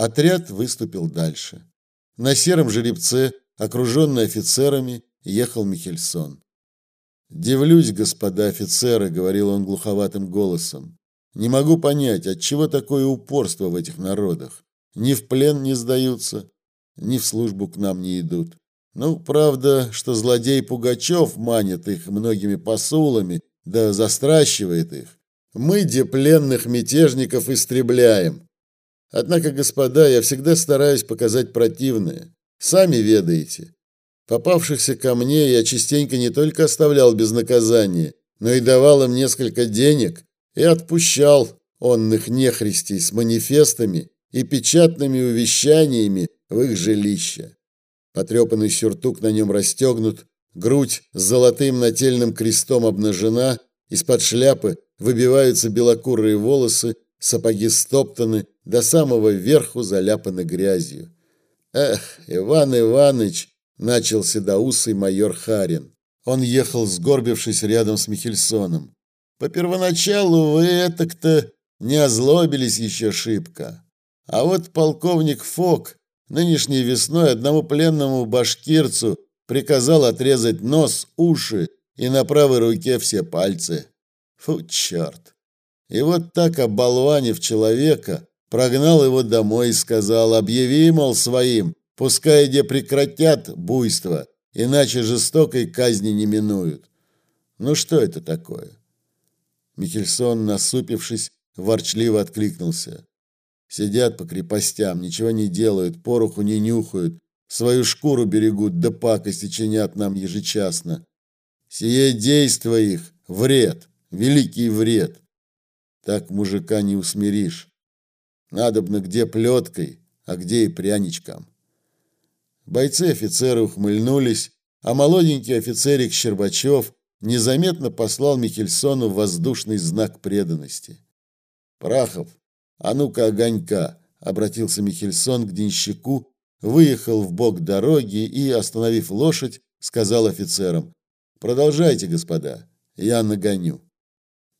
Отряд выступил дальше. На сером жеребце, окруженный офицерами, ехал Михельсон. «Дивлюсь, господа офицеры», — говорил он глуховатым голосом. «Не могу понять, отчего такое упорство в этих народах. Ни в плен не сдаются, ни в службу к нам не идут. Ну, правда, что злодей Пугачев манит их многими посулами, да застращивает их. Мы, де мятежников, истребляем. Однако, господа, я всегда стараюсь показать противное. Сами ведаете. Попавшихся ко мне я частенько не только оставлял без наказания, но и давал им несколько денег и отпущал онных нехристей с манифестами и печатными увещаниями в их жилища. Потрепанный сюртук на нем расстегнут, грудь с золотым нательным крестом обнажена, из-под шляпы выбиваются белокурые волосы, сапоги стоптаны, до самого верху заляпаны грязью. Эх, Иван Иваныч, начал седоусый майор Харин. Он ехал, сгорбившись рядом с Михельсоном. По первоначалу вы это-то не озлобились еще шибко. А вот полковник Фок нынешней весной одному пленному башкирцу приказал отрезать нос, уши и на правой руке все пальцы. Фу, черт. И вот так, оболванив человека, прогнал его домой и сказал, объяви, мол, своим, Пускай где прекратят буйство, иначе жестокой казни не минуют. Ну что это такое? Михельсон, насупившись, ворчливо откликнулся. Сидят по крепостям, ничего не делают, пороху не нюхают, свою шкуру берегут, да пакости чинят нам ежечасно. Сие действо их — вред, великий вред. Так мужика не усмиришь. Надобно где плеткой, а где и пряничком. Бойцы-офицеры ухмыльнулись, а молоденький офицерик Щербачев незаметно послал Михельсону воздушный знак преданности. «Прахов, а ну-ка огонька!» — обратился Михельсон к денщику, выехал в бок дороги и, остановив лошадь, сказал офицерам, «Продолжайте, господа, я нагоню».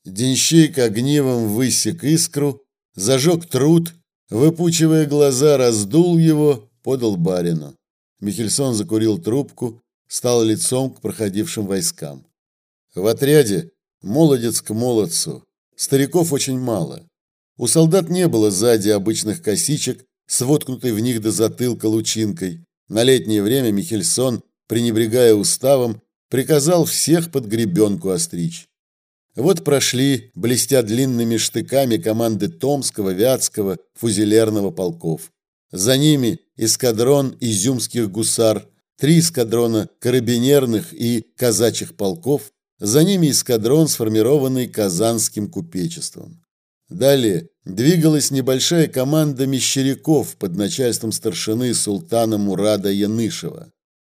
Денщик огнивом высек искру, зажег труд, выпучивая глаза, раздул его, подал барину. Михельсон закурил трубку, стал лицом к проходившим войскам. В отряде молодец к молодцу. Стариков очень мало. У солдат не было сзади обычных косичек с воткнутой в них до затылка лучинкой. На летнее время Михельсон, пренебрегая уставом, приказал всех под гребенку остричь. Вот прошли, блестя длинными штыками команды Томского, Вятского, Фузелерного полков. За ними эскадрон изюмских гусар, три эскадрона карабинерных и казачьих полков, за ними эскадрон, сформированный казанским купечеством. Далее двигалась небольшая команда мещеряков под начальством старшины султана Мурада Янышева.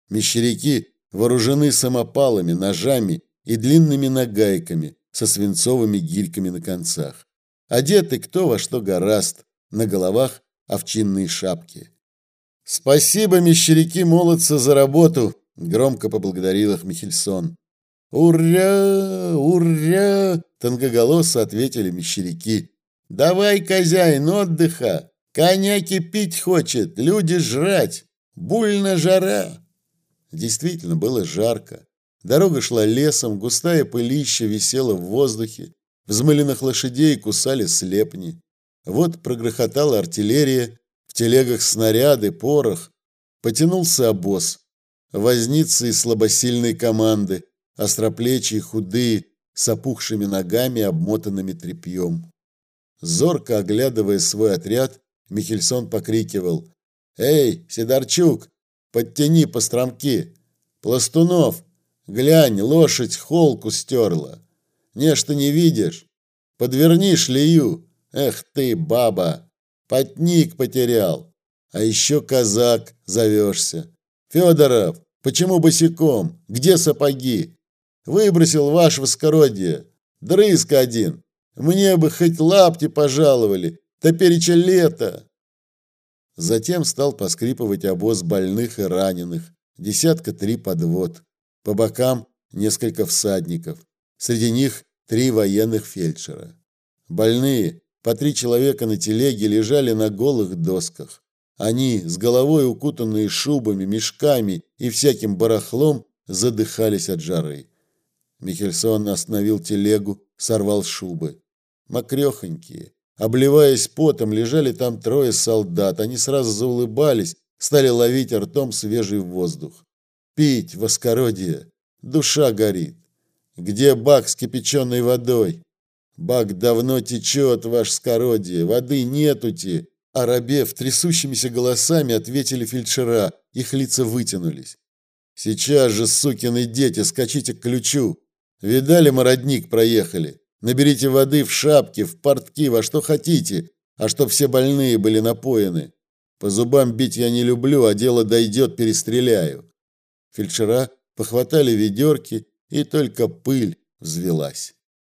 Мещеряки вооружены самопалами, ножами и длинными нагайками со свинцовыми гирьками на концах. Одеты кто во что гораст, на головах овчинные шапки. «Спасибо, мещеряки молодцы, за работу!» — громко поблагодарил их Михельсон. «Ура! Ура!» — тонкоголосо ответили мещеряки. «Давай, хозяин, отдыха! Коняки пить хочет, люди жрать! Больно жара!» Действительно, было жарко. Дорога шла лесом, густая пылища висела в воздухе, взмыленных лошадей кусали слепни. Вот прогрохотала артиллерия, в телегах снаряды, порох. Потянулся обоз. Возницы из слабосильной команды, остроплечие, худые, с опухшими ногами, обмотанными тряпьем. Зорко оглядывая свой отряд, Михельсон покрикивал. «Эй, Сидорчук, подтяни по стромки! Пластунов, глянь, лошадь холку стерла! Нечто не видишь? Подверни шлею!» Эх ты, баба, потник потерял, а еще казак зовешься. Федоров, почему босиком? Где сапоги? Выбросил ваш воскородие. Дрызг один. Мне бы хоть лапти пожаловали, топереча лето. Затем стал поскрипывать обоз больных и раненых. Десятка три подвод. По бокам несколько всадников. Среди них три военных фельдшера. Больные, по три человека на телеге лежали на голых досках. Они, с головой укутанные шубами, мешками и всяким барахлом, задыхались от жары. Михельсон остановил телегу, сорвал шубы. Мокрехонькие, обливаясь потом, лежали там трое солдат. Они сразу заулыбались, стали ловить ртом свежий воздух. Пить, воскородие, душа горит. Где бак с кипяченой водой? Бак давно течет, ваш скородие, воды нетути. Арабев трясущимися голосами ответили фельдшера, их лица вытянулись. Сейчас же, сукины дети, скачите к ключу. Видали, мородник проехали. Наберите воды в шапки, в портки, во что хотите, а чтоб все больные были напоены. По зубам бить я не люблю, а дело дойдет, перестреляю. Фельдшера похватали ведерки, и только пыль взвелась.